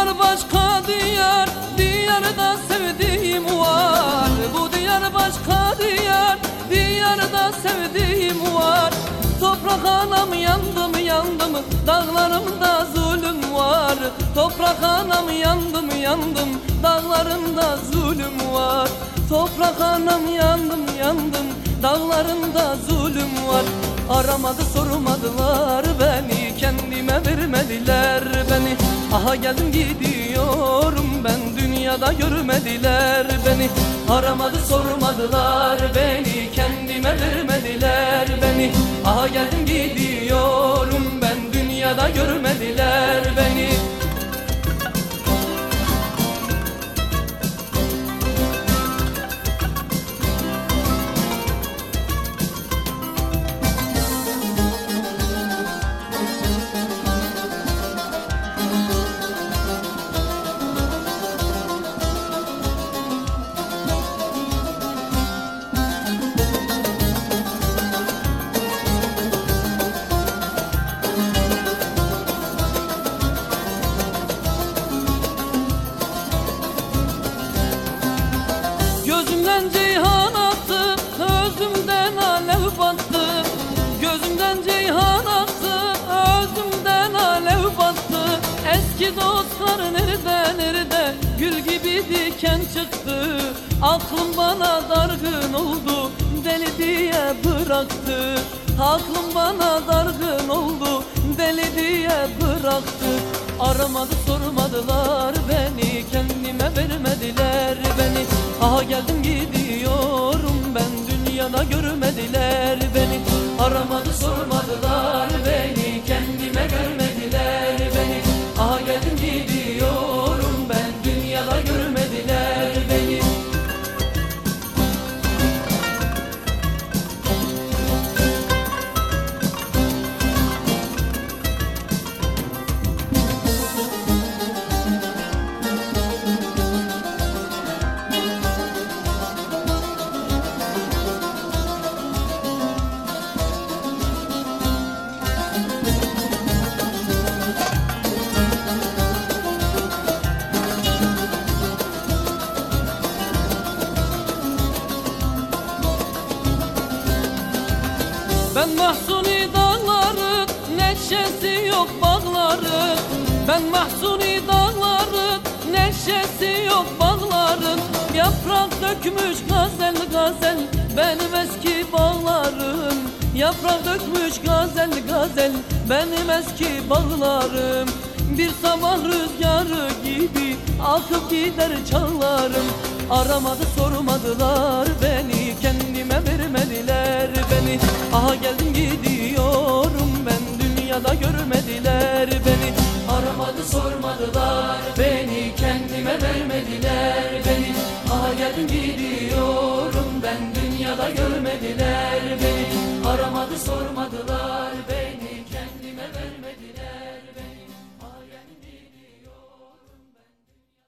diyar başka diyar Diyarda sevdiğim var. Bu diyar başka diyar Diyarda sevdiğim var. Toprak anam yandım yandım Dağlarımda zulüm var. Toprak anam yandım yandım Dağlarımda zulüm var. Toprak anam yandım yandım Dağlarında zulüm var. Aramadı sormadılar beni Kendime vermediler Aha geldim gidiyorum ben Dünyada görmediler beni. Aramadı sormadılar beni Kendime vermediler beni. Aha geldim gidiyorum diken çıktı. Aklım bana dargın oldu, deli diye bıraktı. Aklım bana dargın oldu, deli diye bıraktı. Aramadı sormadılar beni, kendime vermediler beni. Aha geldim gidiyorum ben dünyada görmediler beni. Aramadı sormadılar Ben mahsuni dağları neşesi yok bağları. Ben mahsuni dağları neşesi yok bağların Yaprak dökmüş gazel gazel benim eski bağlarım. Yaprak dökmüş gazel gazel benim eski bağlarım. Bir sabah rüzgarı gibi akıp gider çağlarım elime vermediler beni. Aha geldim gidiyorum ben dünyada görmediler beni. Aramadı sormadılar beni kendime vermediler beni. Aha geldim gidiyorum ben dünyada görmediler beni. Aramadı sormadılar